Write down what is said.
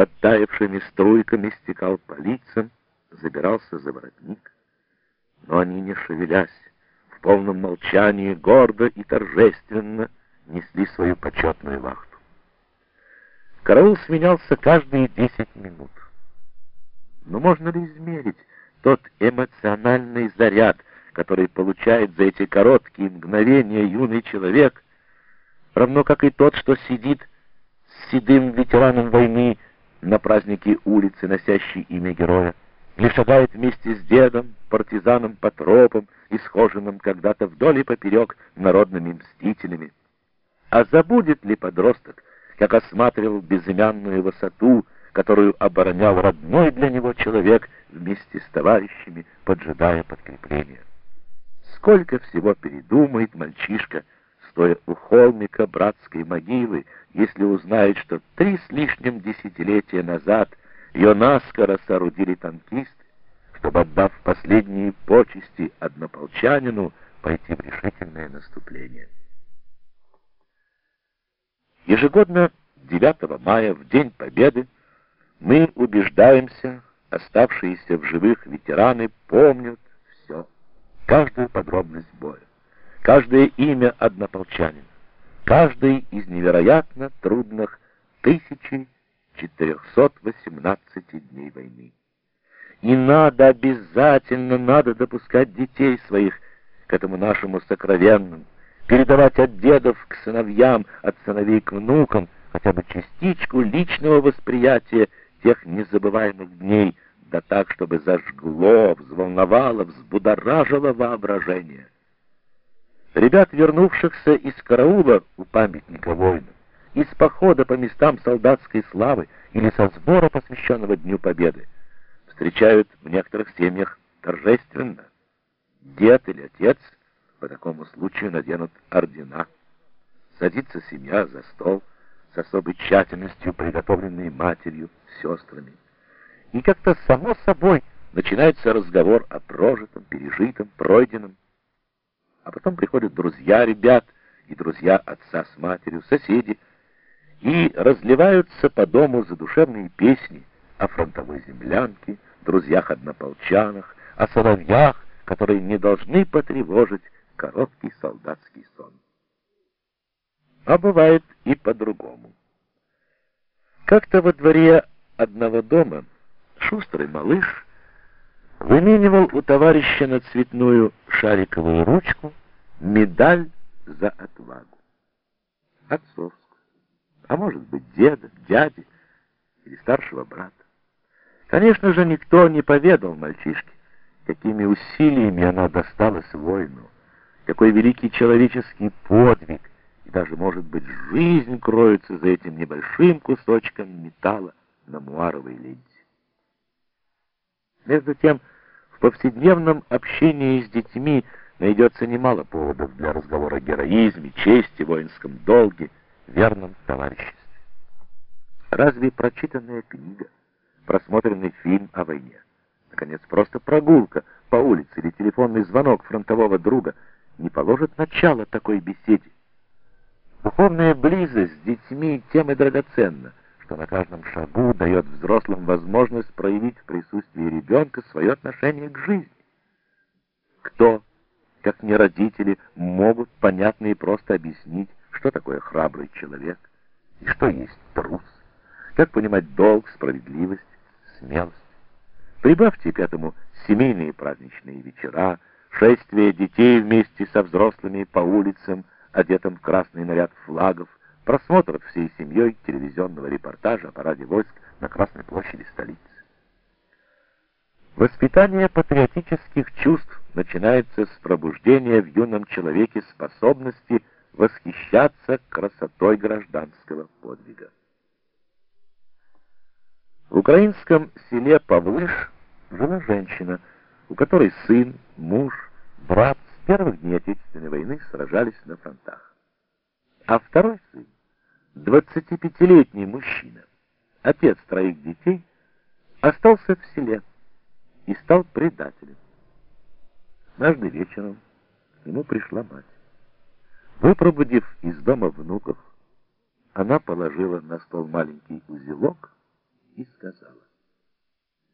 подтаявшими струйками стекал по лицам, забирался за воротник. Но они, не шевелясь, в полном молчании, гордо и торжественно несли свою почетную вахту. Караул сменялся каждые десять минут. Но можно ли измерить тот эмоциональный заряд, который получает за эти короткие мгновения юный человек, равно как и тот, что сидит с седым ветераном войны на празднике улицы, носящей имя героя, или шагает вместе с дедом, партизаном по тропам, исхоженным когда-то вдоль и поперек народными мстителями. А забудет ли подросток, как осматривал безымянную высоту, которую оборонял родной для него человек вместе с товарищами, поджидая подкрепления? Сколько всего передумает мальчишка, у холмика братской могилы, если узнает, что три с лишним десятилетия назад ее наскоро соорудили танкисты, чтобы, отдав последние почести однополчанину, пойти в решительное наступление. Ежегодно 9 мая, в День Победы, мы убеждаемся, оставшиеся в живых ветераны помнят все, каждую подробность боя, каждое имя однополчанина, каждый из невероятно трудных 1418 дней войны. И надо, обязательно надо допускать детей своих к этому нашему сокровенному, передавать от дедов к сыновьям, от сыновей к внукам, хотя бы частичку личного восприятия тех незабываемых дней, да так, чтобы зажгло, взволновало, взбудоражило воображение. Ребят, вернувшихся из караула у памятника воинам, из похода по местам солдатской славы или со сбора, посвященного Дню Победы, встречают в некоторых семьях торжественно. Дед или отец — по такому случаю наденут ордена. Садится семья за стол с особой тщательностью, приготовленной матерью, сестрами. И как-то само собой начинается разговор о прожитом, пережитом, пройденном. А потом приходят друзья ребят и друзья отца с матерью, соседи, и разливаются по дому задушевные песни о фронтовой землянке, друзьях-однополчанах, о соловьях, которые не должны потревожить короткий солдатский сон. А бывает и по-другому. Как-то во дворе одного дома шустрый малыш выменивал у товарища на цветную шариковую ручку медаль за отвагу. Отцовскую. А может быть, деда, дяди или старшего брата. Конечно же, никто не поведал мальчишке, какими усилиями она досталась воину какой великий человеческий подвиг, и даже, может быть, жизнь кроется за этим небольшим кусочком металла на муаровой ленте. Между тем, в повседневном общении с детьми найдется немало поводов для разговора о героизме, чести, воинском долге, верном товариществе. Разве прочитанная книга, просмотренный фильм о войне, наконец, просто прогулка по улице или телефонный звонок фронтового друга — не положит начало такой беседе. Духовная близость с детьми тем и драгоценна, что на каждом шагу дает взрослым возможность проявить в присутствии ребенка свое отношение к жизни. Кто, как не родители, могут понятно и просто объяснить, что такое храбрый человек и что есть трус, как понимать долг, справедливость, смелость. Прибавьте к этому семейные праздничные вечера, шествие детей вместе со взрослыми по улицам, одетым в красный наряд флагов, просмотр всей семьей телевизионного репортажа о параде войск на Красной площади столицы. Воспитание патриотических чувств начинается с пробуждения в юном человеке способности восхищаться красотой гражданского подвига. В украинском селе Павлыш жила женщина, у которой сын, муж, брат с первых дней Отечественной войны сражались на фронтах. А второй сын, 25-летний мужчина, отец троих детей, остался в селе и стал предателем. Однажды вечером к нему пришла мать. Выпробудив из дома внуков, она положила на стол маленький узелок и сказала.